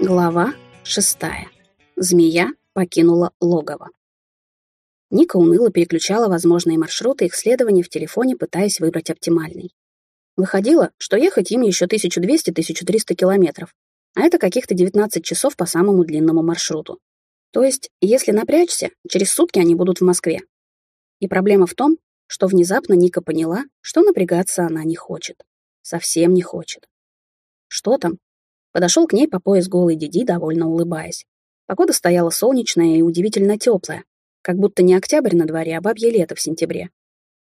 Глава шестая. Змея покинула логово. Ника уныло переключала возможные маршруты их следования в телефоне, пытаясь выбрать оптимальный. Выходило, что ехать им еще 1200-1300 километров, а это каких-то 19 часов по самому длинному маршруту. То есть, если напрячься, через сутки они будут в Москве. И проблема в том, что внезапно Ника поняла, что напрягаться она не хочет. Совсем не хочет. Что там? Подошел к ней по пояс голый Диди, довольно улыбаясь. Погода стояла солнечная и удивительно теплая, как будто не октябрь на дворе, а бабье лето в сентябре.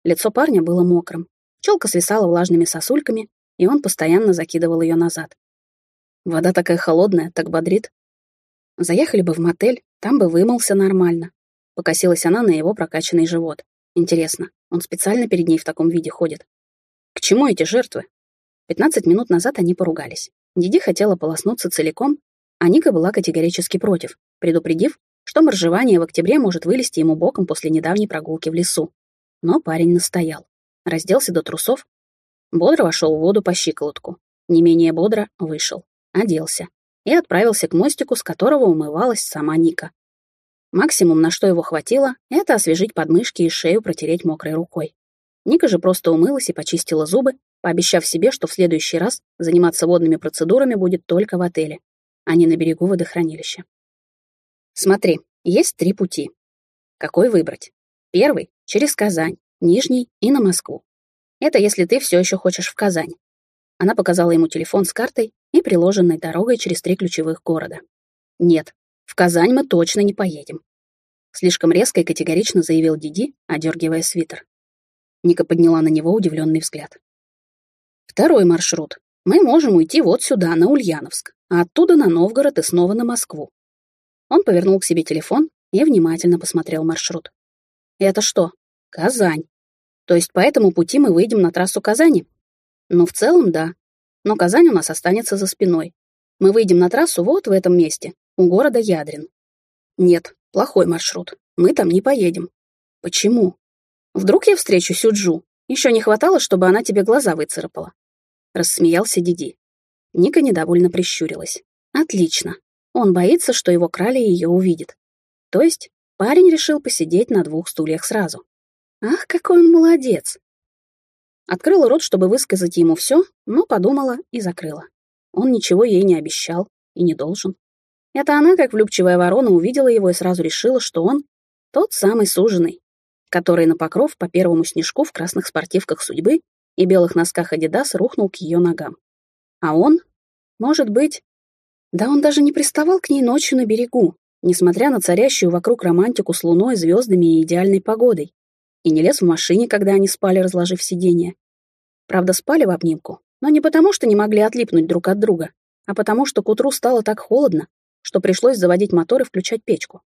Лицо парня было мокрым. Челка свисала влажными сосульками, и он постоянно закидывал ее назад. Вода такая холодная, так бодрит. Заехали бы в мотель, там бы вымылся нормально. Покосилась она на его прокачанный живот. Интересно, он специально перед ней в таком виде ходит? К чему эти жертвы? Пятнадцать минут назад они поругались. Диди хотела полоснуться целиком, а Ника была категорически против, предупредив, что моржевание в октябре может вылезти ему боком после недавней прогулки в лесу. Но парень настоял. Разделся до трусов. Бодро вошел в воду по щиколотку. Не менее бодро вышел. Оделся. И отправился к мостику, с которого умывалась сама Ника. Максимум, на что его хватило, это освежить подмышки и шею протереть мокрой рукой. Ника же просто умылась и почистила зубы, пообещав себе, что в следующий раз заниматься водными процедурами будет только в отеле, а не на берегу водохранилища. Смотри, есть три пути. Какой выбрать? Первый — через Казань, Нижний и на Москву. Это если ты все еще хочешь в Казань. Она показала ему телефон с картой и приложенной дорогой через три ключевых города. Нет, в Казань мы точно не поедем. Слишком резко и категорично заявил Диди, одергивая свитер. Ника подняла на него удивленный взгляд. Второй маршрут. Мы можем уйти вот сюда, на Ульяновск, а оттуда на Новгород и снова на Москву. Он повернул к себе телефон и внимательно посмотрел маршрут. Это что? Казань. То есть по этому пути мы выйдем на трассу Казани? Ну, в целом, да. Но Казань у нас останется за спиной. Мы выйдем на трассу вот в этом месте, у города Ядрин. Нет, плохой маршрут. Мы там не поедем. Почему? Вдруг я встречу Сюджу? Еще не хватало, чтобы она тебе глаза выцарапала. Рассмеялся Диди. Ника недовольно прищурилась. Отлично. Он боится, что его крали ее увидит. То есть парень решил посидеть на двух стульях сразу. Ах, какой он молодец! Открыла рот, чтобы высказать ему все, но подумала и закрыла. Он ничего ей не обещал и не должен. Это она, как влюбчивая ворона, увидела его и сразу решила, что он тот самый суженый, который на покров по первому снежку в красных спортивках судьбы и белых носках Адидас рухнул к ее ногам. А он, может быть... Да он даже не приставал к ней ночью на берегу, несмотря на царящую вокруг романтику с луной, звездами и идеальной погодой, и не лез в машине, когда они спали, разложив сиденье. Правда, спали в обнимку, но не потому, что не могли отлипнуть друг от друга, а потому, что к утру стало так холодно, что пришлось заводить мотор и включать печку.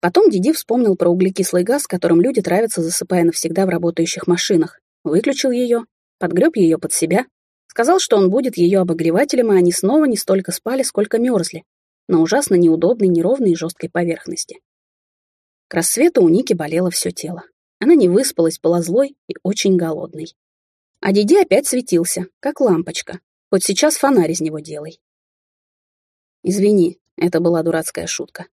Потом Диди вспомнил про углекислый газ, которым люди травятся, засыпая навсегда в работающих машинах, выключил ее, подгреб ее под себя, сказал, что он будет ее обогревателем, и они снова не столько спали, сколько мерзли, на ужасно неудобной, неровной и жесткой поверхности. К рассвету у Ники болело все тело. Она не выспалась, была злой и очень голодной. А Диди опять светился, как лампочка. Хоть сейчас фонарь из него делай. Извини, это была дурацкая шутка.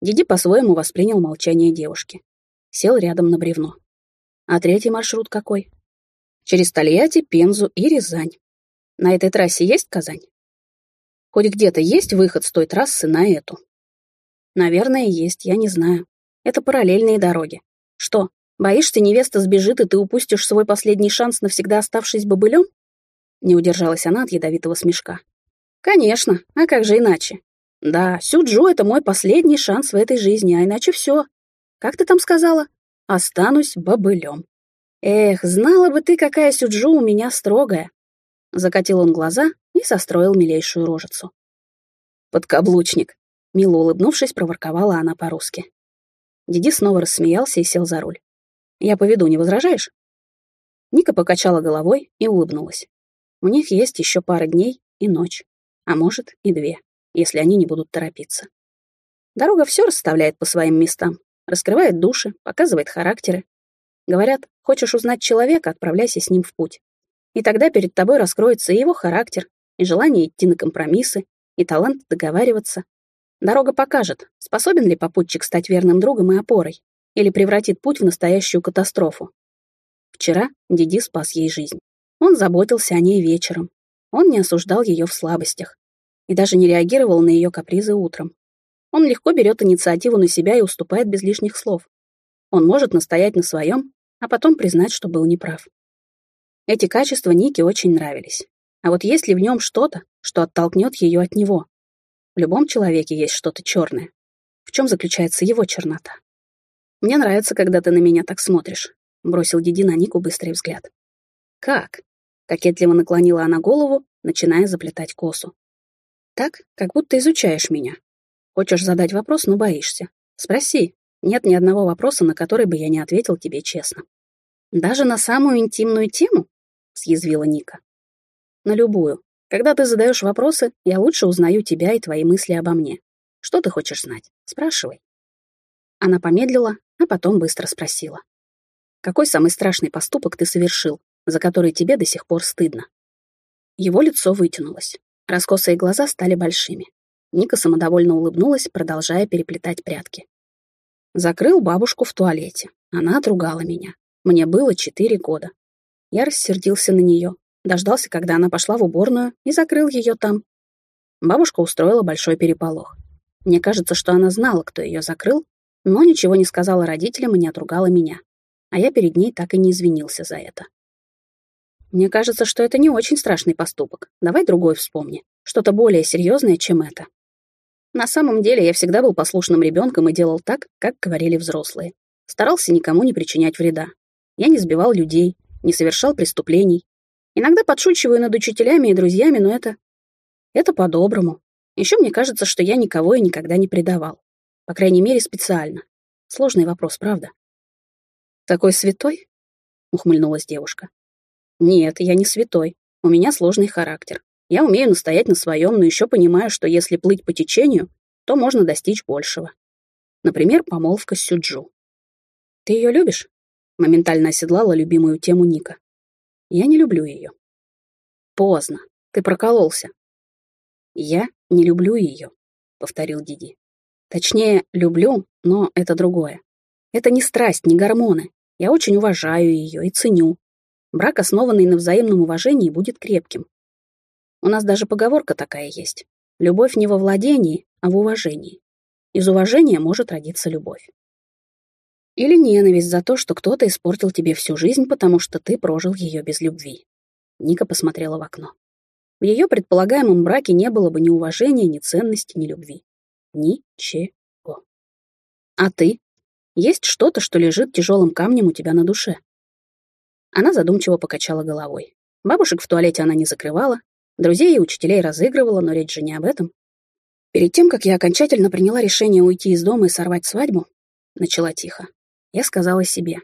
Диди по-своему воспринял молчание девушки. Сел рядом на бревно. А третий маршрут какой? Через Тольятти, Пензу и Рязань. На этой трассе есть Казань? Хоть где-то есть выход с той трассы на эту? Наверное, есть, я не знаю. Это параллельные дороги. Что, боишься, невеста сбежит, и ты упустишь свой последний шанс, навсегда оставшись бобылем? Не удержалась она от ядовитого смешка. Конечно, а как же иначе? Да, Сюджу — это мой последний шанс в этой жизни, а иначе все. Как ты там сказала? Останусь бобылем. Эх, знала бы ты, какая Сюджу у меня строгая. Закатил он глаза и состроил милейшую рожицу. Подкаблучник. Мило улыбнувшись, проворковала она по-русски. Диди снова рассмеялся и сел за руль. «Я поведу, не возражаешь?» Ника покачала головой и улыбнулась. У них есть еще пара дней и ночь а может и две, если они не будут торопиться. Дорога все расставляет по своим местам, раскрывает души, показывает характеры. Говорят, Хочешь узнать человека, отправляйся с ним в путь. И тогда перед тобой раскроется и его характер, и желание идти на компромиссы, и талант договариваться. Дорога покажет, способен ли попутчик стать верным другом и опорой, или превратит путь в настоящую катастрофу. Вчера Диди спас ей жизнь. Он заботился о ней вечером. Он не осуждал ее в слабостях и даже не реагировал на ее капризы утром. Он легко берет инициативу на себя и уступает без лишних слов. Он может настоять на своем, а потом признать, что был неправ. Эти качества Нике очень нравились. А вот есть ли в нем что-то, что оттолкнет ее от него? В любом человеке есть что-то черное. В чем заключается его чернота? «Мне нравится, когда ты на меня так смотришь», — бросил Диди на Нику быстрый взгляд. «Как?» — кокетливо наклонила она голову, начиная заплетать косу. «Так, как будто изучаешь меня. Хочешь задать вопрос, но боишься. Спроси. Нет ни одного вопроса, на который бы я не ответил тебе честно. Даже на самую интимную тему? Съязвила Ника. На любую. Когда ты задаешь вопросы, я лучше узнаю тебя и твои мысли обо мне. Что ты хочешь знать? Спрашивай. Она помедлила, а потом быстро спросила. Какой самый страшный поступок ты совершил, за который тебе до сих пор стыдно? Его лицо вытянулось. Раскосые глаза стали большими. Ника самодовольно улыбнулась, продолжая переплетать прятки. Закрыл бабушку в туалете. Она отругала меня. Мне было четыре года. Я рассердился на нее, дождался, когда она пошла в уборную, и закрыл ее там. Бабушка устроила большой переполох. Мне кажется, что она знала, кто ее закрыл, но ничего не сказала родителям и не отругала меня. А я перед ней так и не извинился за это. Мне кажется, что это не очень страшный поступок. Давай другой вспомни. Что-то более серьезное, чем это. На самом деле я всегда был послушным ребенком и делал так, как говорили взрослые. Старался никому не причинять вреда. Я не сбивал людей, не совершал преступлений. Иногда подшучиваю над учителями и друзьями, но это... Это по-доброму. Еще мне кажется, что я никого и никогда не предавал. По крайней мере, специально. Сложный вопрос, правда? «Такой святой?» — ухмыльнулась девушка. «Нет, я не святой. У меня сложный характер. Я умею настоять на своем, но еще понимаю, что если плыть по течению, то можно достичь большего. Например, помолвка с Сюджу. «Ты ее любишь?» Моментально оседлала любимую тему Ника. «Я не люблю ее». «Поздно. Ты прокололся». «Я не люблю ее», — повторил Диди. «Точнее, люблю, но это другое. Это не страсть, не гормоны. Я очень уважаю ее и ценю. Брак, основанный на взаимном уважении, будет крепким. У нас даже поговорка такая есть. Любовь не во владении, а в уважении. Из уважения может родиться любовь. Или ненависть за то, что кто-то испортил тебе всю жизнь, потому что ты прожил ее без любви. Ника посмотрела в окно. В ее предполагаемом браке не было бы ни уважения, ни ценности, ни любви. Ничего. А ты? Есть что-то, что лежит тяжелым камнем у тебя на душе? Она задумчиво покачала головой. Бабушек в туалете она не закрывала, Друзей и учителей разыгрывала, но речь же не об этом. Перед тем, как я окончательно приняла решение уйти из дома и сорвать свадьбу, начала тихо, я сказала себе,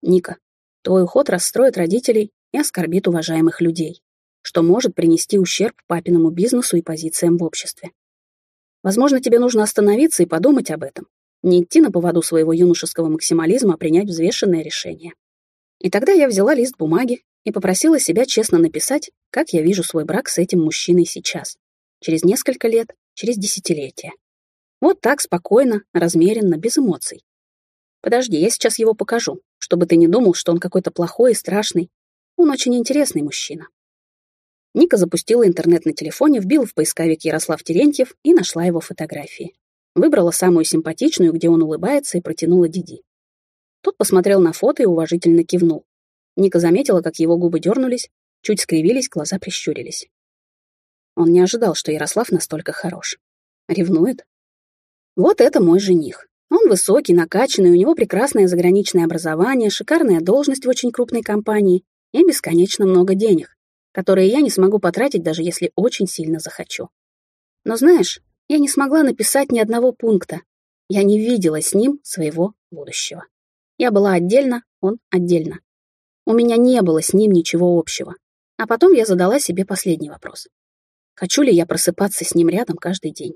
«Ника, твой уход расстроит родителей и оскорбит уважаемых людей, что может принести ущерб папиному бизнесу и позициям в обществе. Возможно, тебе нужно остановиться и подумать об этом, не идти на поводу своего юношеского максимализма, а принять взвешенное решение. И тогда я взяла лист бумаги и попросила себя честно написать, как я вижу свой брак с этим мужчиной сейчас, через несколько лет, через десятилетия. Вот так, спокойно, размеренно, без эмоций. Подожди, я сейчас его покажу, чтобы ты не думал, что он какой-то плохой и страшный. Он очень интересный мужчина. Ника запустила интернет на телефоне, вбила в поисковик Ярослав Терентьев и нашла его фотографии. Выбрала самую симпатичную, где он улыбается, и протянула Диди. Тот посмотрел на фото и уважительно кивнул. Ника заметила, как его губы дернулись, чуть скривились, глаза прищурились. Он не ожидал, что Ярослав настолько хорош. Ревнует? Вот это мой жених. Он высокий, накачанный, у него прекрасное заграничное образование, шикарная должность в очень крупной компании и бесконечно много денег, которые я не смогу потратить, даже если очень сильно захочу. Но знаешь, я не смогла написать ни одного пункта. Я не видела с ним своего будущего. Я была отдельно, он отдельно. У меня не было с ним ничего общего. А потом я задала себе последний вопрос. Хочу ли я просыпаться с ним рядом каждый день?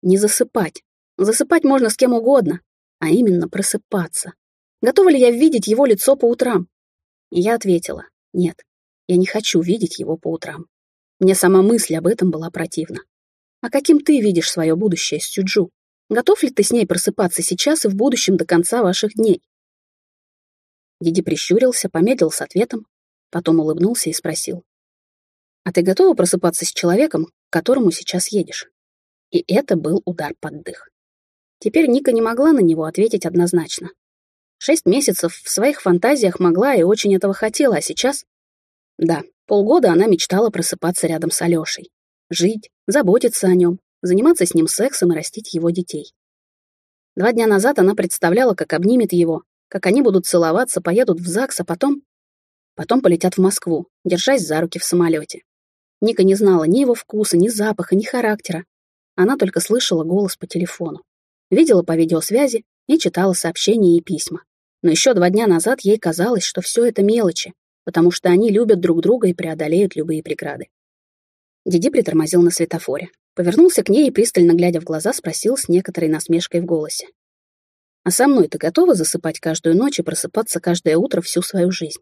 Не засыпать. Засыпать можно с кем угодно, а именно просыпаться. Готова ли я видеть его лицо по утрам? И я ответила, нет, я не хочу видеть его по утрам. Мне сама мысль об этом была противна. А каким ты видишь свое будущее с Сюджу? Готов ли ты с ней просыпаться сейчас и в будущем до конца ваших дней? Диди прищурился, помедлил с ответом, потом улыбнулся и спросил. «А ты готова просыпаться с человеком, к которому сейчас едешь?» И это был удар под дых. Теперь Ника не могла на него ответить однозначно. Шесть месяцев в своих фантазиях могла и очень этого хотела, а сейчас... Да, полгода она мечтала просыпаться рядом с Алёшей. Жить, заботиться о нем, заниматься с ним сексом и растить его детей. Два дня назад она представляла, как обнимет его, как они будут целоваться, поедут в ЗАГС, а потом... Потом полетят в Москву, держась за руки в самолете. Ника не знала ни его вкуса, ни запаха, ни характера. Она только слышала голос по телефону. Видела по видеосвязи и читала сообщения и письма. Но еще два дня назад ей казалось, что все это мелочи, потому что они любят друг друга и преодолеют любые преграды. Диди притормозил на светофоре. Повернулся к ней и, пристально глядя в глаза, спросил с некоторой насмешкой в голосе. «А со мной ты готова засыпать каждую ночь и просыпаться каждое утро всю свою жизнь?»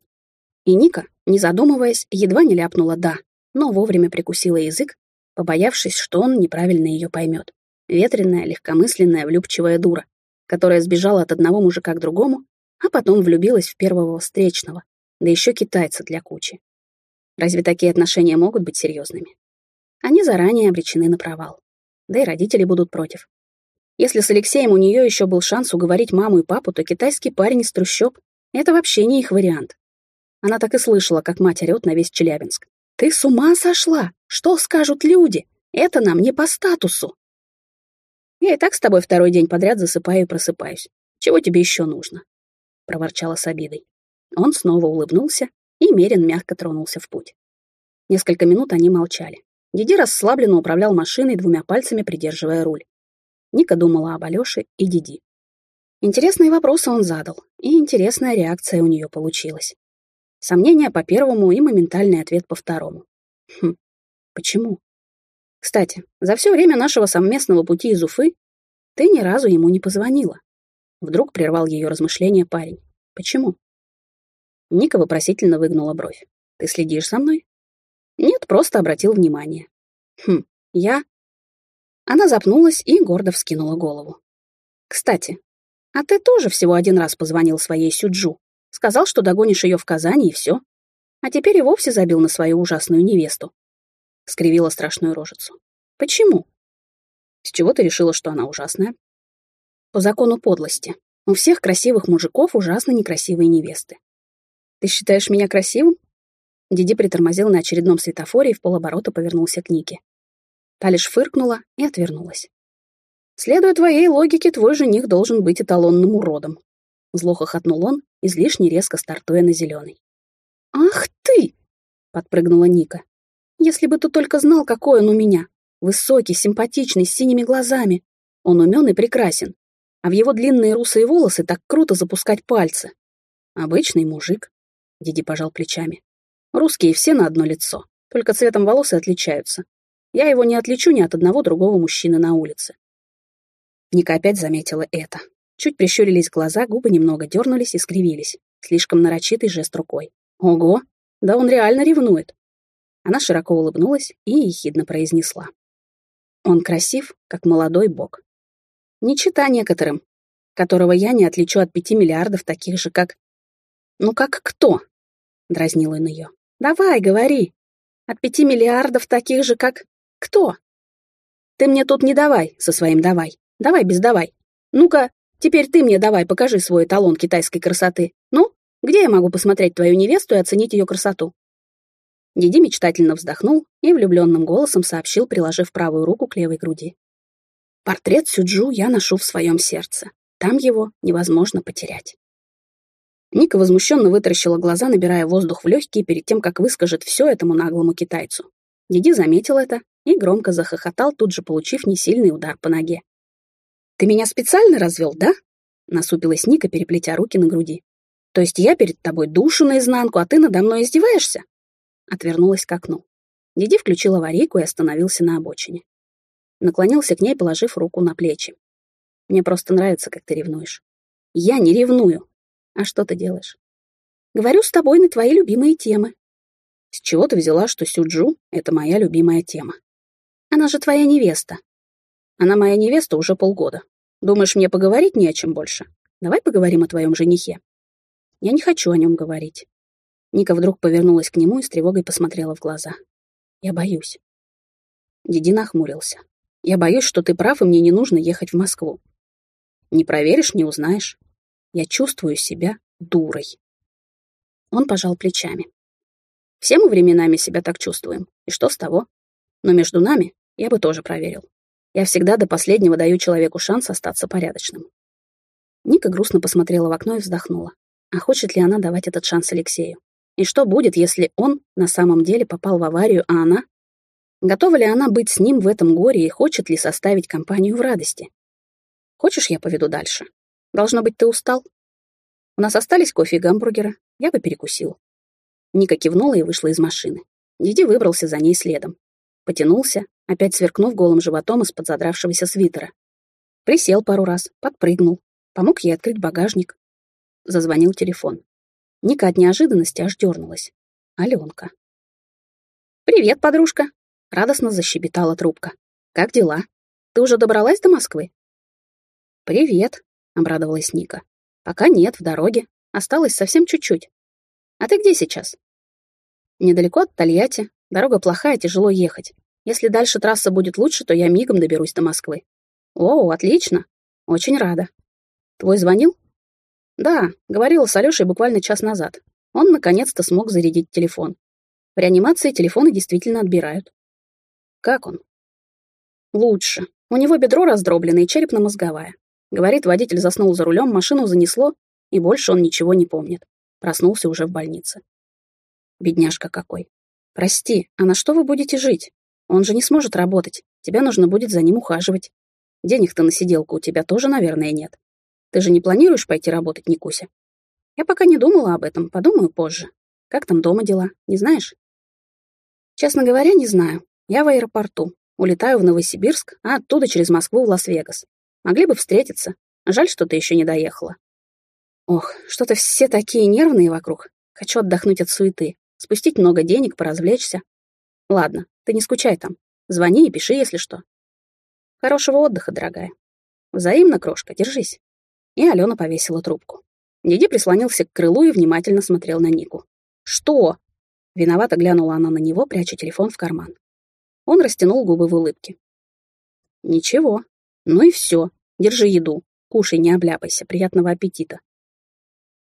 И Ника, не задумываясь, едва не ляпнула «да», но вовремя прикусила язык, побоявшись, что он неправильно ее поймет. Ветреная, легкомысленная, влюбчивая дура, которая сбежала от одного мужика к другому, а потом влюбилась в первого встречного, да еще китайца для кучи. Разве такие отношения могут быть серьезными? Они заранее обречены на провал. Да и родители будут против. Если с Алексеем у нее еще был шанс уговорить маму и папу, то китайский парень из трущоб — это вообще не их вариант. Она так и слышала, как мать орёт на весь Челябинск. «Ты с ума сошла? Что скажут люди? Это нам не по статусу!» «Я и так с тобой второй день подряд засыпаю и просыпаюсь. Чего тебе еще нужно?» — проворчала с обидой. Он снова улыбнулся, и Мерин мягко тронулся в путь. Несколько минут они молчали. Диди расслабленно управлял машиной, двумя пальцами придерживая руль. Ника думала об Алёше и Диди. Интересные вопросы он задал, и интересная реакция у нее получилась. Сомнения по первому и моментальный ответ по второму. Хм, почему? Кстати, за все время нашего совместного пути из Уфы ты ни разу ему не позвонила. Вдруг прервал ее размышления парень. Почему? Ника вопросительно выгнула бровь. Ты следишь за мной? Нет, просто обратил внимание. Хм, я... Она запнулась и гордо вскинула голову. Кстати, а ты тоже всего один раз позвонил своей Сюджу. Сказал, что догонишь ее в Казани, и все. А теперь и вовсе забил на свою ужасную невесту. Скривила страшную рожицу. Почему? С чего ты решила, что она ужасная? По закону подлости. У всех красивых мужиков ужасно некрасивые невесты. Ты считаешь меня красивым? Диди притормозил на очередном светофоре и в полоборота повернулся к Нике. Та лишь фыркнула и отвернулась. «Следуя твоей логике, твой жених должен быть эталонным уродом», зло хохотнул он, излишне резко стартуя на зеленый. «Ах ты!» — подпрыгнула Ника. «Если бы ты только знал, какой он у меня! Высокий, симпатичный, с синими глазами. Он умен и прекрасен а в его длинные русые волосы так круто запускать пальцы. Обычный мужик. Диди пожал плечами. Русские все на одно лицо, только цветом волос и отличаются. Я его не отличу ни от одного другого мужчины на улице. Ника опять заметила это. Чуть прищурились глаза, губы немного дернулись и скривились. Слишком нарочитый жест рукой. Ого, да он реально ревнует. Она широко улыбнулась и ехидно произнесла. Он красив, как молодой бог. Не чита некоторым, которого я не отличу от пяти миллиардов таких же, как... Ну как кто? Дразнил он ее. Давай, говори. От пяти миллиардов таких же, как... Кто? Ты мне тут не давай со своим давай. Давай без давай. Ну-ка, теперь ты мне давай, покажи свой эталон китайской красоты. Ну, где я могу посмотреть твою невесту и оценить ее красоту? Диди мечтательно вздохнул и влюбленным голосом сообщил, приложив правую руку к левой груди. Портрет Сюджу я ношу в своем сердце. Там его невозможно потерять. Ника возмущенно вытаращила глаза, набирая воздух в легкие перед тем, как выскажет все этому наглому китайцу. Диди заметил это и громко захохотал, тут же получив несильный удар по ноге. «Ты меня специально развел, да?» — насупилась Ника, переплетя руки на груди. «То есть я перед тобой душу наизнанку, а ты надо мной издеваешься?» Отвернулась к окну. Диди включил аварийку и остановился на обочине наклонился к ней, положив руку на плечи. «Мне просто нравится, как ты ревнуешь». «Я не ревную. А что ты делаешь?» Говорю с тобой на твои любимые темы. С чего ты взяла, что Сюджу — это моя любимая тема? Она же твоя невеста. Она моя невеста уже полгода. Думаешь, мне поговорить не о чем больше? Давай поговорим о твоем женихе. Я не хочу о нем говорить. Ника вдруг повернулась к нему и с тревогой посмотрела в глаза. Я боюсь. Диди нахмурился. Я боюсь, что ты прав, и мне не нужно ехать в Москву. Не проверишь, не узнаешь. Я чувствую себя дурой. Он пожал плечами. Все мы временами себя так чувствуем. И что с того? Но между нами я бы тоже проверил. Я всегда до последнего даю человеку шанс остаться порядочным. Ника грустно посмотрела в окно и вздохнула. А хочет ли она давать этот шанс Алексею? И что будет, если он на самом деле попал в аварию, а она? Готова ли она быть с ним в этом горе и хочет ли составить компанию в радости? Хочешь, я поведу дальше? Должно быть, ты устал? У нас остались кофе и гамбургеры. Я бы перекусил. Ника кивнула и вышла из машины. Диди выбрался за ней следом. Потянулся, опять сверкнув голым животом из-под задравшегося свитера. Присел пару раз, подпрыгнул, помог ей открыть багажник. Зазвонил телефон. Ника от неожиданности аж дернулась. Аленка. «Привет, подружка!» — радостно защебетала трубка. «Как дела? Ты уже добралась до Москвы?» «Привет», — обрадовалась Ника. «Пока нет, в дороге. Осталось совсем чуть-чуть. А ты где сейчас?» «Недалеко от Тольятти. Дорога плохая, тяжело ехать. Если дальше трасса будет лучше, то я мигом доберусь до Москвы». «О, отлично. Очень рада. Твой звонил?» «Да, говорила с Алешей буквально час назад. Он наконец-то смог зарядить телефон. В реанимации телефоны действительно отбирают». «Как он?» «Лучше. У него бедро раздроблено и черепно-мозговая. Говорит, водитель заснул за рулем, машину занесло, и больше он ничего не помнит. Проснулся уже в больнице. Бедняжка какой. Прости, а на что вы будете жить? Он же не сможет работать. Тебя нужно будет за ним ухаживать. Денег-то на сиделку у тебя тоже, наверное, нет. Ты же не планируешь пойти работать, Никуся? Я пока не думала об этом, подумаю позже. Как там дома дела, не знаешь? Честно говоря, не знаю. Я в аэропорту. Улетаю в Новосибирск, а оттуда через Москву в Лас-Вегас. Могли бы встретиться. Жаль, что ты еще не доехала. Ох, что-то все такие нервные вокруг. Хочу отдохнуть от суеты, спустить много денег, поразвлечься. Ладно, ты не скучай там. Звони и пиши, если что. Хорошего отдыха, дорогая. Взаимно, крошка, держись. И Алена повесила трубку. Диди прислонился к крылу и внимательно смотрел на Нику. «Что?» Виновато глянула она на него, пряча телефон в карман. Он растянул губы в улыбке. «Ничего. Ну и все. Держи еду. Кушай, не обляпайся. Приятного аппетита.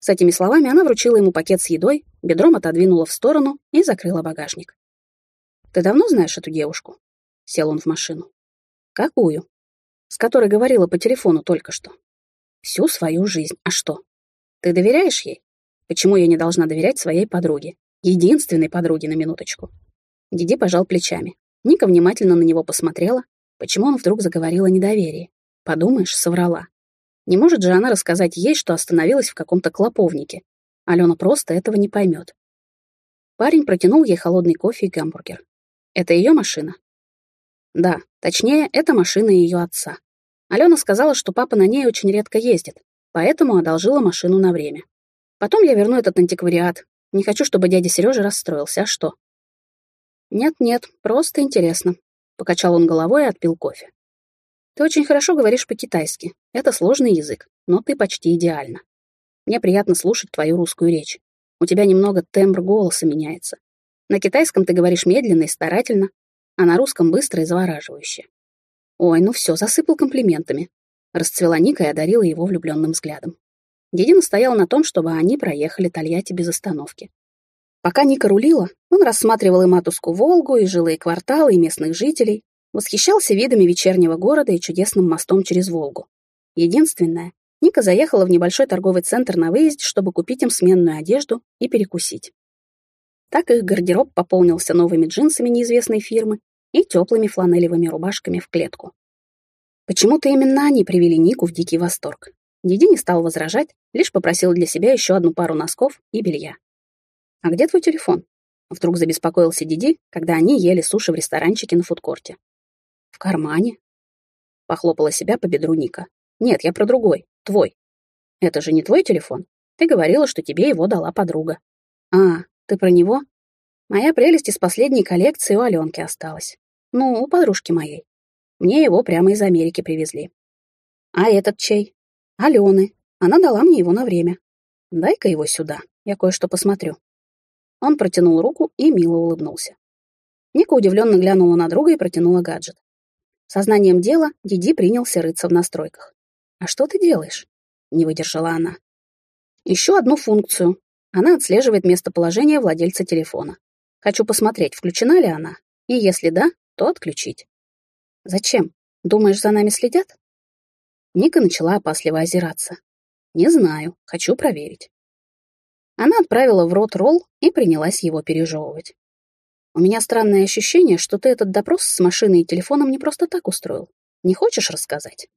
С этими словами она вручила ему пакет с едой, бедром отодвинула в сторону и закрыла багажник. «Ты давно знаешь эту девушку?» Сел он в машину. «Какую?» «С которой говорила по телефону только что». «Всю свою жизнь. А что? Ты доверяешь ей? Почему я не должна доверять своей подруге? Единственной подруге на минуточку». Диди пожал плечами. Ника внимательно на него посмотрела. Почему он вдруг заговорил о недоверии? Подумаешь, соврала. Не может же она рассказать ей, что остановилась в каком-то клоповнике. Алена просто этого не поймет. Парень протянул ей холодный кофе и гамбургер. Это ее машина? Да, точнее, это машина ее отца. Алена сказала, что папа на ней очень редко ездит, поэтому одолжила машину на время. Потом я верну этот антиквариат. Не хочу, чтобы дядя Сережа расстроился, а что? Нет-нет, просто интересно. Покачал он головой и отпил кофе. Ты очень хорошо говоришь по-китайски. Это сложный язык, но ты почти идеально. Мне приятно слушать твою русскую речь. У тебя немного тембр голоса меняется. На китайском ты говоришь медленно и старательно, а на русском быстро и завораживающе. Ой, ну все, засыпал комплиментами. Расцвела Ника и одарила его влюбленным взглядом. Дедина стоял на том, чтобы они проехали Тольятти без остановки. Пока Ника рулила, он рассматривал и матушку Волгу, и жилые кварталы, и местных жителей, Восхищался видами вечернего города и чудесным мостом через Волгу. Единственное, Ника заехала в небольшой торговый центр на выезде, чтобы купить им сменную одежду и перекусить. Так их гардероб пополнился новыми джинсами неизвестной фирмы и теплыми фланелевыми рубашками в клетку. Почему-то именно они привели Нику в дикий восторг. Диди не стал возражать, лишь попросил для себя еще одну пару носков и белья. «А где твой телефон?» Вдруг забеспокоился Диди, когда они ели суши в ресторанчике на фудкорте. В кармане? Похлопала себя по бедру Ника. Нет, я про другой, твой. Это же не твой телефон? Ты говорила, что тебе его дала подруга. А, ты про него? Моя прелесть из последней коллекции у Аленки осталась. Ну, у подружки моей. Мне его прямо из Америки привезли. А этот чей? Алены. Она дала мне его на время. Дай-ка его сюда, я кое-что посмотрю. Он протянул руку и мило улыбнулся. Ника удивленно глянула на друга и протянула гаджет. Сознанием дела Диди принялся рыться в настройках. «А что ты делаешь?» — не выдержала она. «Еще одну функцию. Она отслеживает местоположение владельца телефона. Хочу посмотреть, включена ли она, и если да, то отключить». «Зачем? Думаешь, за нами следят?» Ника начала опасливо озираться. «Не знаю, хочу проверить». Она отправила в рот ролл и принялась его пережевывать. У меня странное ощущение, что ты этот допрос с машиной и телефоном не просто так устроил. Не хочешь рассказать?»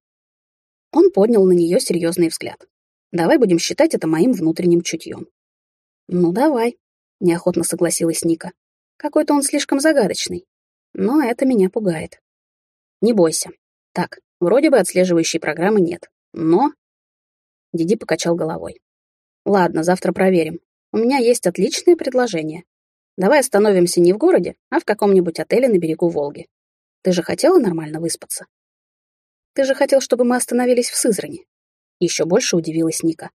Он поднял на нее серьезный взгляд. «Давай будем считать это моим внутренним чутьем». «Ну, давай», — неохотно согласилась Ника. «Какой-то он слишком загадочный. Но это меня пугает». «Не бойся. Так, вроде бы отслеживающей программы нет. Но...» Диди покачал головой. «Ладно, завтра проверим. У меня есть отличное предложение. Давай остановимся не в городе, а в каком-нибудь отеле на берегу Волги. Ты же хотела нормально выспаться? Ты же хотел, чтобы мы остановились в Сызрани. Еще больше удивилась Ника.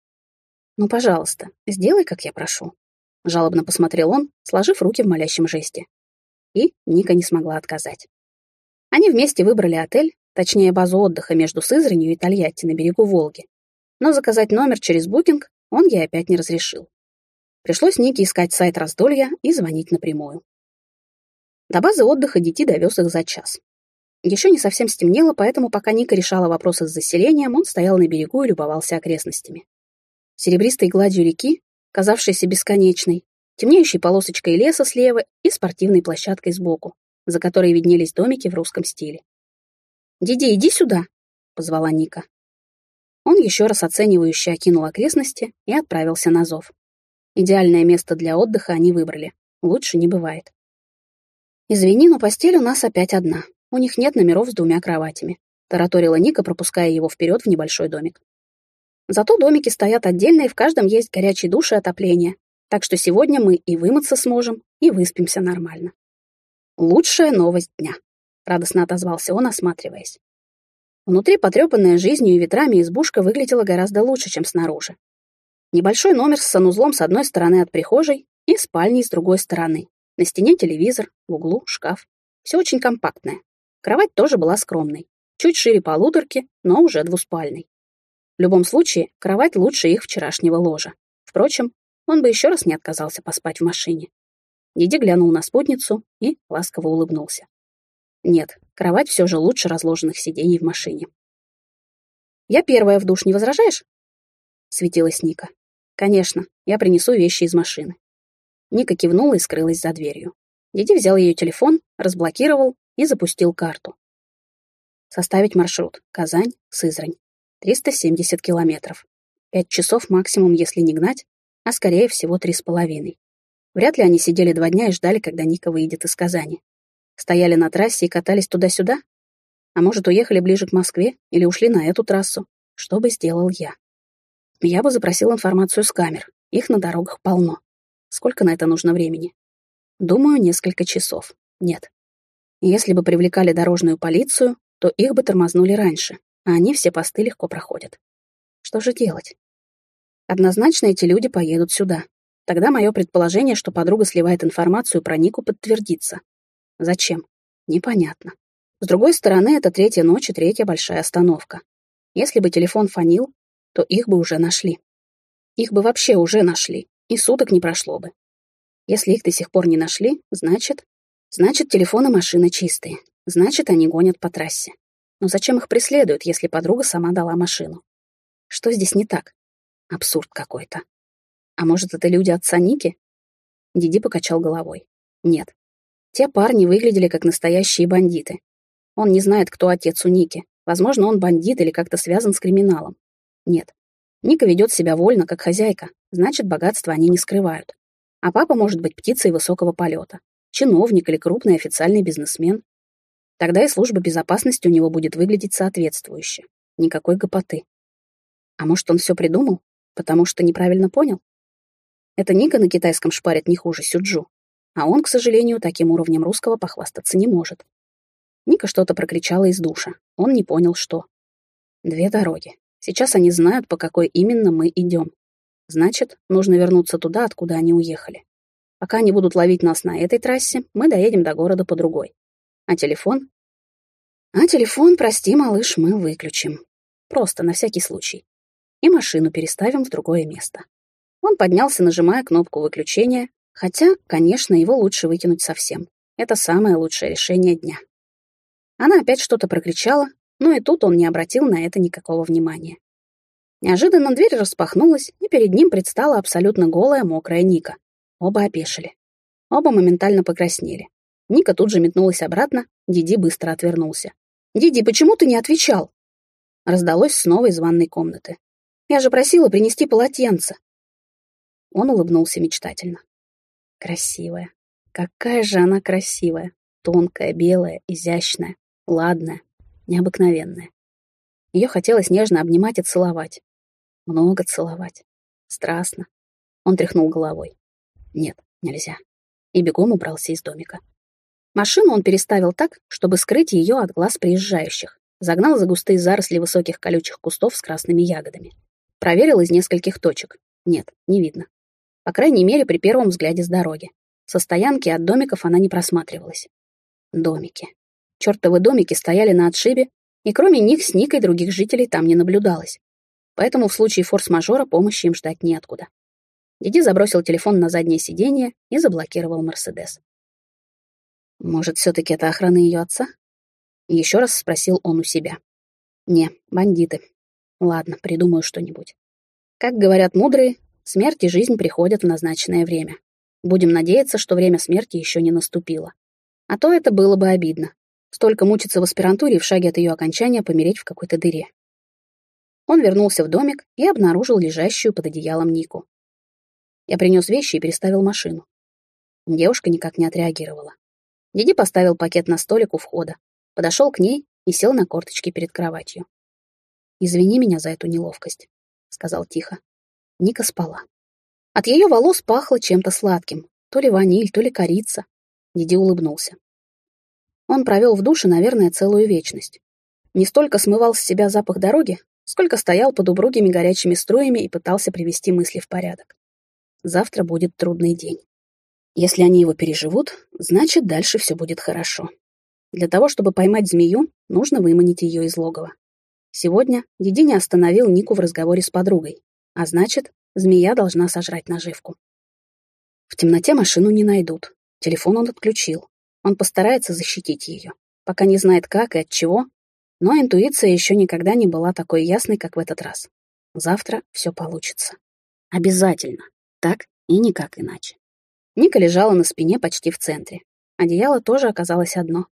Ну, пожалуйста, сделай, как я прошу. Жалобно посмотрел он, сложив руки в молящем жесте. И Ника не смогла отказать. Они вместе выбрали отель, точнее базу отдыха между Сызранью и Тольятти на берегу Волги. Но заказать номер через букинг он ей опять не разрешил. Пришлось Нике искать сайт раздолья и звонить напрямую. До базы отдыха детей довез их за час. Еще не совсем стемнело, поэтому пока Ника решала вопросы с заселением, он стоял на берегу и любовался окрестностями. Серебристой гладью реки, казавшейся бесконечной, темнеющей полосочкой леса слева и спортивной площадкой сбоку, за которой виднелись домики в русском стиле. «Диди, иди сюда!» — позвала Ника. Он еще раз оценивающе окинул окрестности и отправился на зов. Идеальное место для отдыха они выбрали. Лучше не бывает. «Извини, но постель у нас опять одна. У них нет номеров с двумя кроватями», — тараторила Ника, пропуская его вперед в небольшой домик. «Зато домики стоят отдельно, и в каждом есть горячий душ и отопление. Так что сегодня мы и вымыться сможем, и выспимся нормально». «Лучшая новость дня», — радостно отозвался он, осматриваясь. Внутри потрепанная жизнью и ветрами избушка выглядела гораздо лучше, чем снаружи. Небольшой номер с санузлом с одной стороны от прихожей и спальней с другой стороны. На стене телевизор, в углу шкаф. Все очень компактное. Кровать тоже была скромной. Чуть шире полуторки, но уже двуспальной. В любом случае, кровать лучше их вчерашнего ложа. Впрочем, он бы еще раз не отказался поспать в машине. Диди глянул на спутницу и ласково улыбнулся. Нет, кровать все же лучше разложенных сидений в машине. «Я первая в душ, не возражаешь?» — светилась Ника. «Конечно, я принесу вещи из машины». Ника кивнула и скрылась за дверью. Диди взял ее телефон, разблокировал и запустил карту. Составить маршрут. Казань, Сызрань. 370 километров. Пять часов максимум, если не гнать, а скорее всего три с половиной. Вряд ли они сидели два дня и ждали, когда Ника выйдет из Казани. Стояли на трассе и катались туда-сюда? А может, уехали ближе к Москве или ушли на эту трассу? Что бы сделал я? Я бы запросил информацию с камер. Их на дорогах полно. Сколько на это нужно времени? Думаю, несколько часов. Нет. Если бы привлекали дорожную полицию, то их бы тормознули раньше, а они все посты легко проходят. Что же делать? Однозначно эти люди поедут сюда. Тогда мое предположение, что подруга сливает информацию про Нику, подтвердится. Зачем? Непонятно. С другой стороны, это третья ночь и третья большая остановка. Если бы телефон фонил, то их бы уже нашли. Их бы вообще уже нашли, и суток не прошло бы. Если их до сих пор не нашли, значит... Значит, телефоны машины чистые. Значит, они гонят по трассе. Но зачем их преследуют, если подруга сама дала машину? Что здесь не так? Абсурд какой-то. А может, это люди отца Ники? Диди покачал головой. Нет. Те парни выглядели как настоящие бандиты. Он не знает, кто отец у Ники. Возможно, он бандит или как-то связан с криминалом. Нет. Ника ведет себя вольно, как хозяйка, значит, богатство они не скрывают. А папа может быть птицей высокого полета, чиновник или крупный официальный бизнесмен. Тогда и служба безопасности у него будет выглядеть соответствующе. Никакой гопоты. А может, он все придумал? Потому что неправильно понял? Это Ника на китайском шпарит не хуже Сюджу, а он, к сожалению, таким уровнем русского похвастаться не может. Ника что-то прокричала из душа. Он не понял, что. Две дороги. Сейчас они знают, по какой именно мы идем. Значит, нужно вернуться туда, откуда они уехали. Пока они будут ловить нас на этой трассе, мы доедем до города по другой. А телефон? А телефон, прости, малыш, мы выключим. Просто на всякий случай. И машину переставим в другое место. Он поднялся, нажимая кнопку выключения, хотя, конечно, его лучше выкинуть совсем. Это самое лучшее решение дня. Она опять что-то прокричала, но и тут он не обратил на это никакого внимания. Неожиданно дверь распахнулась, и перед ним предстала абсолютно голая, мокрая Ника. Оба опешили. Оба моментально покраснели. Ника тут же метнулась обратно, Диди быстро отвернулся. «Диди, почему ты не отвечал?» Раздалось снова из ванной комнаты. «Я же просила принести полотенце». Он улыбнулся мечтательно. Красивая. Какая же она красивая. Тонкая, белая, изящная, ладная, необыкновенная. Ее хотелось нежно обнимать и целовать. Много целовать. Страстно. Он тряхнул головой. Нет, нельзя. И бегом убрался из домика. Машину он переставил так, чтобы скрыть ее от глаз приезжающих. Загнал за густые заросли высоких колючих кустов с красными ягодами. Проверил из нескольких точек. Нет, не видно. По крайней мере, при первом взгляде с дороги. Со стоянки от домиков она не просматривалась. Домики. Чёртовы домики стояли на отшибе, и кроме них с Никой других жителей там не наблюдалось. Поэтому в случае форс-мажора помощи им ждать неоткуда. Диди забросил телефон на заднее сиденье и заблокировал Мерседес. Может, все-таки это охрана ее отца? Еще раз спросил он у себя. Не, бандиты. Ладно, придумаю что-нибудь. Как говорят мудрые, смерть и жизнь приходят в назначенное время. Будем надеяться, что время смерти еще не наступило. А то это было бы обидно. Столько мучиться в аспирантуре в шаге от ее окончания помереть в какой-то дыре. Он вернулся в домик и обнаружил лежащую под одеялом Нику. Я принес вещи и переставил машину. Девушка никак не отреагировала. Диди поставил пакет на столик у входа, подошел к ней и сел на корточки перед кроватью. «Извини меня за эту неловкость», — сказал тихо. Ника спала. От ее волос пахло чем-то сладким, то ли ваниль, то ли корица. Диди улыбнулся. Он провел в душе, наверное, целую вечность. Не столько смывал с себя запах дороги, сколько стоял под убругими горячими струями и пытался привести мысли в порядок. Завтра будет трудный день. Если они его переживут, значит, дальше все будет хорошо. Для того, чтобы поймать змею, нужно выманить ее из логова. Сегодня Диди не остановил Нику в разговоре с подругой, а значит, змея должна сожрать наживку. В темноте машину не найдут. Телефон он отключил. Он постарается защитить ее, пока не знает как и от чего, но интуиция еще никогда не была такой ясной, как в этот раз. Завтра все получится. Обязательно. Так и никак иначе. Ника лежала на спине почти в центре. Одеяло тоже оказалось одно.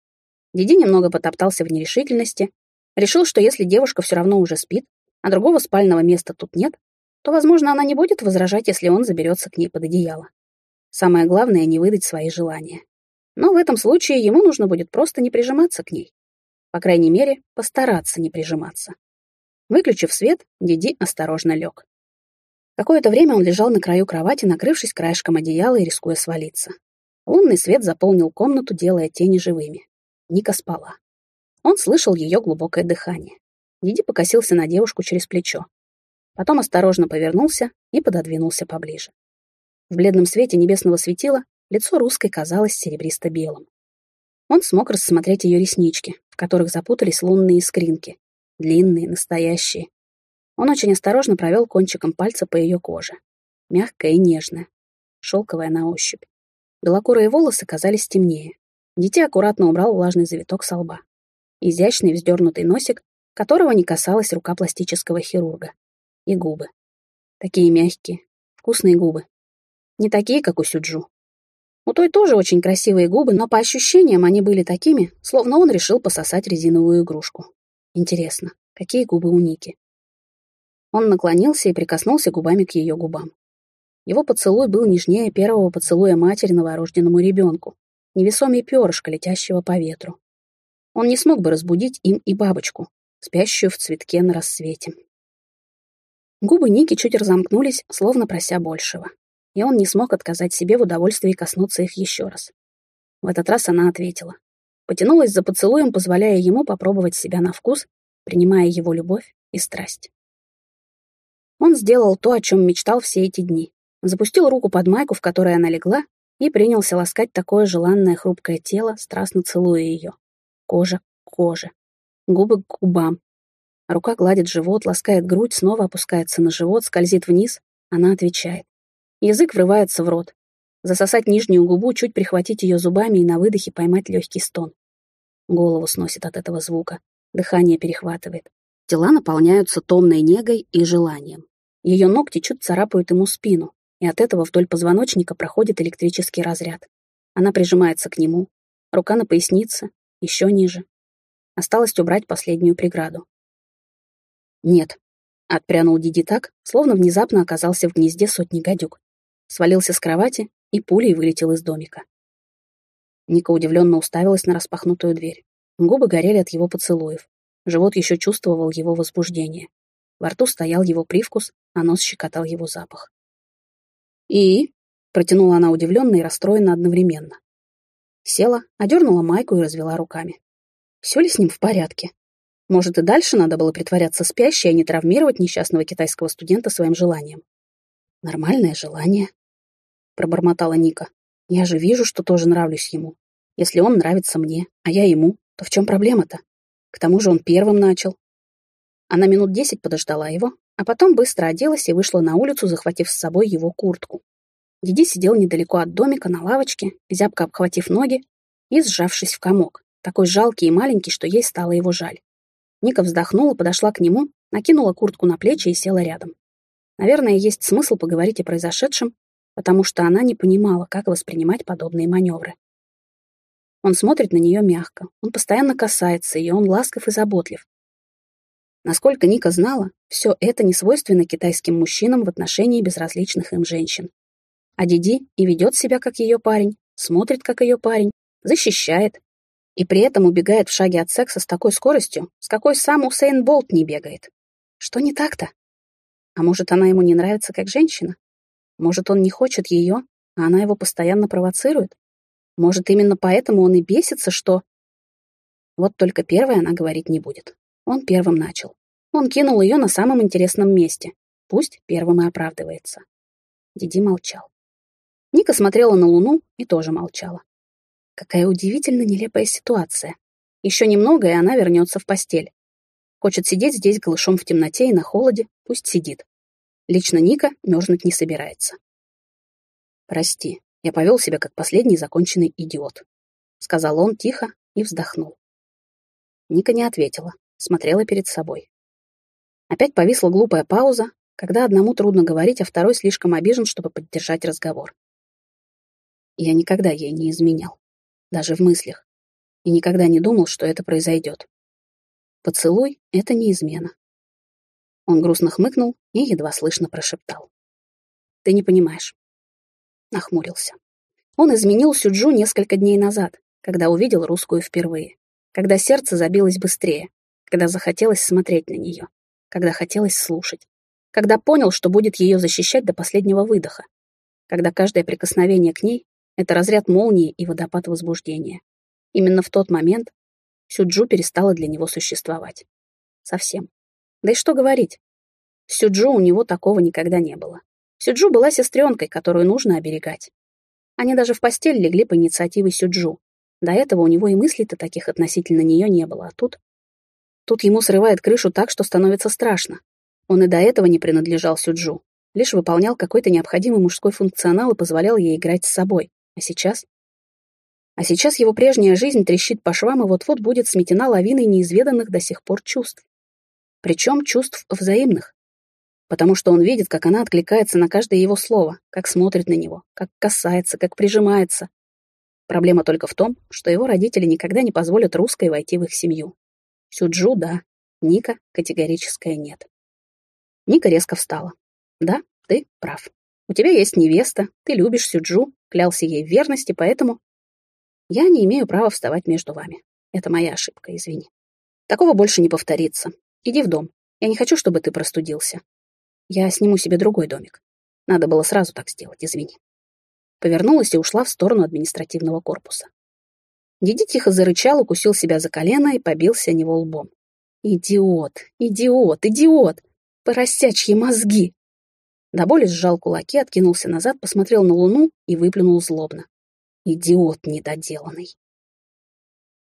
Диди немного потоптался в нерешительности, решил, что если девушка все равно уже спит, а другого спального места тут нет, то, возможно, она не будет возражать, если он заберется к ней под одеяло. Самое главное — не выдать свои желания. Но в этом случае ему нужно будет просто не прижиматься к ней. По крайней мере, постараться не прижиматься. Выключив свет, Диди осторожно лег. Какое-то время он лежал на краю кровати, накрывшись краешком одеяла и рискуя свалиться. Лунный свет заполнил комнату, делая тени живыми. Ника спала. Он слышал ее глубокое дыхание. Диди покосился на девушку через плечо. Потом осторожно повернулся и пододвинулся поближе. В бледном свете небесного светила лицо русской казалось серебристо-белым. Он смог рассмотреть ее реснички, в которых запутались лунные искринки, длинные, настоящие. Он очень осторожно провел кончиком пальца по ее коже. Мягкая и нежная, шелковая на ощупь. Белокурые волосы казались темнее. Дитя аккуратно убрал влажный завиток со лба. Изящный вздернутый носик, которого не касалась рука пластического хирурга. И губы. Такие мягкие, вкусные губы. Не такие, как у Сюджу, у той тоже очень красивые губы, но по ощущениям они были такими, словно он решил пососать резиновую игрушку. Интересно, какие губы у Ники? Он наклонился и прикоснулся губами к ее губам. Его поцелуй был нежнее первого поцелуя матери новорожденному ребенку, невесомее перышко, летящего по ветру. Он не смог бы разбудить им и бабочку, спящую в цветке на рассвете. Губы Ники чуть разомкнулись, словно прося большего. И он не смог отказать себе в удовольствии коснуться их еще раз. В этот раз она ответила. Потянулась за поцелуем, позволяя ему попробовать себя на вкус, принимая его любовь и страсть. Он сделал то, о чем мечтал все эти дни. Запустил руку под майку, в которой она легла, и принялся ласкать такое желанное хрупкое тело, страстно целуя ее. Кожа к коже. Губы к губам. Рука гладит живот, ласкает грудь, снова опускается на живот, скользит вниз. Она отвечает. Язык врывается в рот. Засосать нижнюю губу, чуть прихватить ее зубами и на выдохе поймать легкий стон. Голову сносит от этого звука. Дыхание перехватывает. Тела наполняются томной негой и желанием. Ее ногти чуть царапают ему спину, и от этого вдоль позвоночника проходит электрический разряд. Она прижимается к нему, рука на пояснице, еще ниже. Осталось убрать последнюю преграду. «Нет», — отпрянул Диди так, словно внезапно оказался в гнезде сотни гадюк. Свалился с кровати и пулей вылетел из домика. Ника удивленно уставилась на распахнутую дверь. Губы горели от его поцелуев. Живот еще чувствовал его возбуждение. Во рту стоял его привкус, а нос щекотал его запах. «И?» — протянула она удивленно и расстроена одновременно. Села, одернула майку и развела руками. Все ли с ним в порядке? Может, и дальше надо было притворяться спящей, а не травмировать несчастного китайского студента своим желанием? Нормальное желание, пробормотала Ника. Я же вижу, что тоже нравлюсь ему. Если он нравится мне, а я ему, то в чем проблема-то? К тому же он первым начал. Она минут десять подождала его, а потом быстро оделась и вышла на улицу, захватив с собой его куртку. Диди сидел недалеко от домика на лавочке, зябко обхватив ноги и сжавшись в комок, такой жалкий и маленький, что ей стало его жаль. Ника вздохнула, подошла к нему, накинула куртку на плечи и села рядом. Наверное, есть смысл поговорить о произошедшем, потому что она не понимала, как воспринимать подобные маневры. Он смотрит на нее мягко, он постоянно касается ее, он ласков и заботлив, Насколько Ника знала, все это не свойственно китайским мужчинам в отношении безразличных им женщин. А Диди и ведет себя как ее парень, смотрит как ее парень, защищает, и при этом убегает в шаге от секса с такой скоростью, с какой сам Усейн Болт не бегает. Что не так-то? А может, она ему не нравится как женщина? Может, он не хочет ее, а она его постоянно провоцирует? Может, именно поэтому он и бесится, что... Вот только первое она говорить не будет. Он первым начал. Он кинул ее на самом интересном месте. Пусть первым и оправдывается. Диди молчал. Ника смотрела на Луну и тоже молчала. Какая удивительно нелепая ситуация. Еще немного, и она вернется в постель. Хочет сидеть здесь голышом в темноте и на холоде, пусть сидит. Лично Ника мерзнуть не собирается. «Прости, я повел себя как последний законченный идиот», — сказал он тихо и вздохнул. Ника не ответила смотрела перед собой. Опять повисла глупая пауза, когда одному трудно говорить, а второй слишком обижен, чтобы поддержать разговор. Я никогда ей не изменял, даже в мыслях, и никогда не думал, что это произойдет. Поцелуй — это не измена. Он грустно хмыкнул и едва слышно прошептал. «Ты не понимаешь». Нахмурился. Он изменил Сюджу несколько дней назад, когда увидел русскую впервые, когда сердце забилось быстрее, когда захотелось смотреть на нее, когда хотелось слушать, когда понял, что будет ее защищать до последнего выдоха, когда каждое прикосновение к ней — это разряд молнии и водопад возбуждения. Именно в тот момент Сюджу перестала для него существовать. Совсем. Да и что говорить? Сюджу у него такого никогда не было. Сюджу была сестренкой, которую нужно оберегать. Они даже в постель легли по инициативе Сюджу. До этого у него и мыслей-то таких относительно нее не было, а тут Тут ему срывает крышу так, что становится страшно. Он и до этого не принадлежал Сюджу, лишь выполнял какой-то необходимый мужской функционал и позволял ей играть с собой. А сейчас? А сейчас его прежняя жизнь трещит по швам и вот-вот будет сметена лавиной неизведанных до сих пор чувств. Причем чувств взаимных. Потому что он видит, как она откликается на каждое его слово, как смотрит на него, как касается, как прижимается. Проблема только в том, что его родители никогда не позволят русской войти в их семью. Сюджу — да. Ника — категорическое нет. Ника резко встала. Да, ты прав. У тебя есть невеста, ты любишь Сюджу, клялся ей в верности, поэтому... Я не имею права вставать между вами. Это моя ошибка, извини. Такого больше не повторится. Иди в дом. Я не хочу, чтобы ты простудился. Я сниму себе другой домик. Надо было сразу так сделать, извини. Повернулась и ушла в сторону административного корпуса. Диди тихо зарычал, укусил себя за колено и побился о него лбом. «Идиот! Идиот! Идиот! Поросячьи мозги!» До боли сжал кулаки, откинулся назад, посмотрел на луну и выплюнул злобно. «Идиот недоделанный!»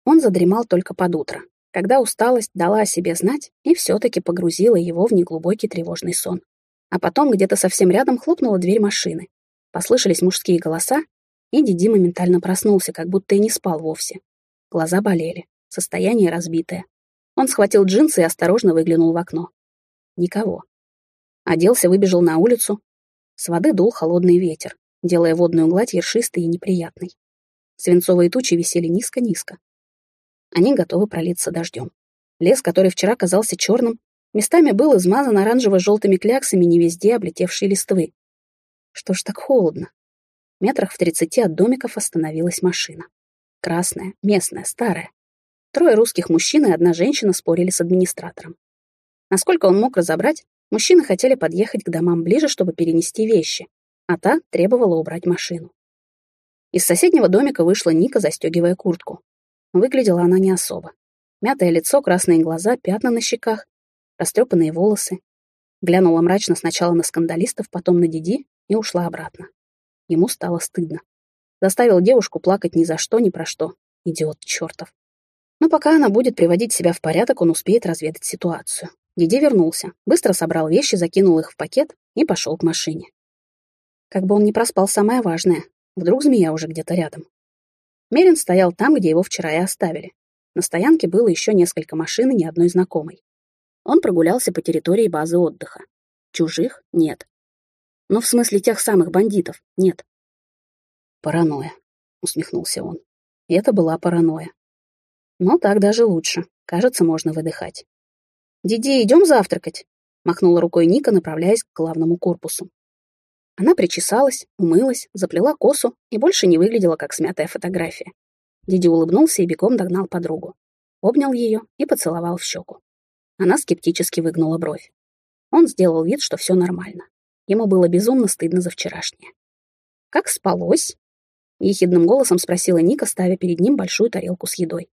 Он задремал только под утро, когда усталость дала о себе знать и все-таки погрузила его в неглубокий тревожный сон. А потом где-то совсем рядом хлопнула дверь машины. Послышались мужские голоса, и Диди моментально проснулся, как будто и не спал вовсе. Глаза болели, состояние разбитое. Он схватил джинсы и осторожно выглянул в окно. Никого. Оделся, выбежал на улицу. С воды дул холодный ветер, делая водную гладь ершистой и неприятной. Свинцовые тучи висели низко-низко. Они готовы пролиться дождем. Лес, который вчера казался черным, местами был измазан оранжево-желтыми кляксами не везде облетевшие листвы. Что ж так холодно? Метрах в тридцати от домиков остановилась машина. Красная, местная, старая. Трое русских мужчин и одна женщина спорили с администратором. Насколько он мог разобрать, мужчины хотели подъехать к домам ближе, чтобы перенести вещи, а та требовала убрать машину. Из соседнего домика вышла Ника, застегивая куртку. Выглядела она не особо. Мятое лицо, красные глаза, пятна на щеках, растрепанные волосы. Глянула мрачно сначала на скандалистов, потом на Диди и ушла обратно. Ему стало стыдно. Заставил девушку плакать ни за что, ни про что. Идиот чертов. Но пока она будет приводить себя в порядок, он успеет разведать ситуацию. Диди вернулся, быстро собрал вещи, закинул их в пакет и пошел к машине. Как бы он не проспал самое важное. Вдруг змея уже где-то рядом. Мерин стоял там, где его вчера и оставили. На стоянке было еще несколько машин и ни одной знакомой. Он прогулялся по территории базы отдыха. Чужих нет. Но в смысле тех самых бандитов нет. Паранойя, усмехнулся он. Это была паранойя. Но так даже лучше. Кажется, можно выдыхать. «Диди, идем завтракать?» — махнула рукой Ника, направляясь к главному корпусу. Она причесалась, умылась, заплела косу и больше не выглядела, как смятая фотография. Диди улыбнулся и бегом догнал подругу. Обнял ее и поцеловал в щеку. Она скептически выгнула бровь. Он сделал вид, что все нормально. Ему было безумно стыдно за вчерашнее. «Как спалось?» — ехидным голосом спросила Ника, ставя перед ним большую тарелку с едой.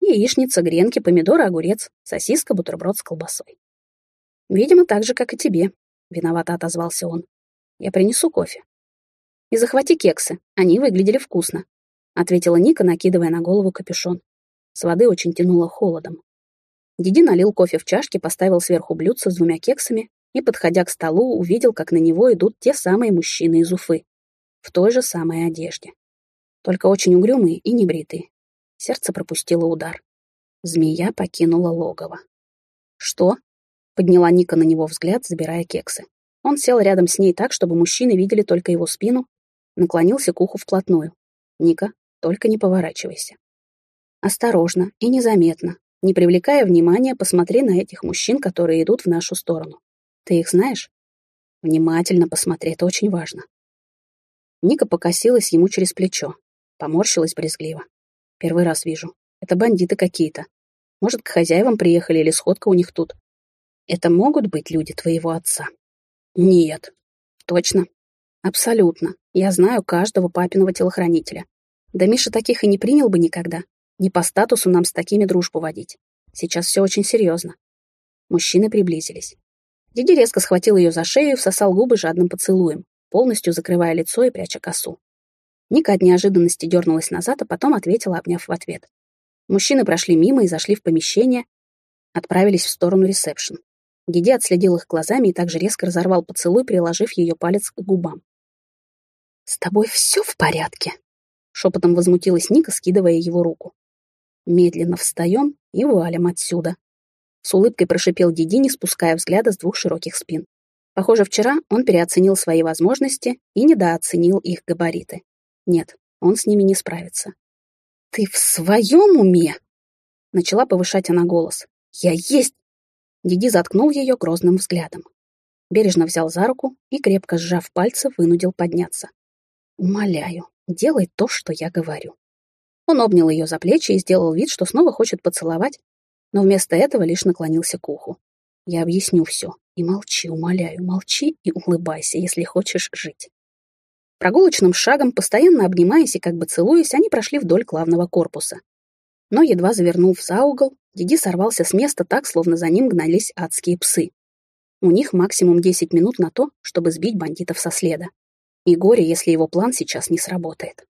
Яичница, гренки, помидоры, огурец, сосиска, бутерброд с колбасой. «Видимо, так же, как и тебе», — виновато отозвался он. «Я принесу кофе». «И захвати кексы, они выглядели вкусно», — ответила Ника, накидывая на голову капюшон. С воды очень тянуло холодом. Диди налил кофе в чашки, поставил сверху блюдце с двумя кексами и, подходя к столу, увидел, как на него идут те самые мужчины из Уфы, в той же самой одежде. Только очень угрюмые и небритые. Сердце пропустило удар. Змея покинула логово. «Что?» — подняла Ника на него взгляд, забирая кексы. Он сел рядом с ней так, чтобы мужчины видели только его спину, наклонился к уху вплотную. «Ника, только не поворачивайся». Осторожно и незаметно, не привлекая внимания, посмотри на этих мужчин, которые идут в нашу сторону. Ты их знаешь? Внимательно посмотри, это очень важно. Ника покосилась ему через плечо, поморщилась брезгливо. Первый раз вижу. Это бандиты какие-то. Может, к хозяевам приехали или сходка у них тут. Это могут быть люди твоего отца? Нет. Точно. Абсолютно. Я знаю каждого папиного телохранителя. Да Миша таких и не принял бы никогда. Не по статусу нам с такими дружбу водить. Сейчас все очень серьезно. Мужчины приблизились. Диди резко схватил ее за шею и всосал губы жадным поцелуем, полностью закрывая лицо и пряча косу. Ника от неожиданности дернулась назад, а потом ответила, обняв в ответ. Мужчины прошли мимо и зашли в помещение, отправились в сторону ресепшн. Диди отследил их глазами и также резко разорвал поцелуй, приложив ее палец к губам. «С тобой все в порядке?» — шепотом возмутилась Ника, скидывая его руку. «Медленно встаем и валим отсюда», с улыбкой прошипел Диди, не спуская взгляда с двух широких спин. Похоже, вчера он переоценил свои возможности и недооценил их габариты. Нет, он с ними не справится. «Ты в своем уме?» Начала повышать она голос. «Я есть!» Диди заткнул ее грозным взглядом. Бережно взял за руку и, крепко сжав пальцы, вынудил подняться. «Умоляю, делай то, что я говорю». Он обнял ее за плечи и сделал вид, что снова хочет поцеловать, но вместо этого лишь наклонился к уху. Я объясню все. И молчи, умоляю, молчи и улыбайся, если хочешь жить. Прогулочным шагом, постоянно обнимаясь и как бы целуясь, они прошли вдоль главного корпуса. Но, едва завернув за угол, Диди сорвался с места так, словно за ним гнались адские псы. У них максимум 10 минут на то, чтобы сбить бандитов со следа. И горе, если его план сейчас не сработает.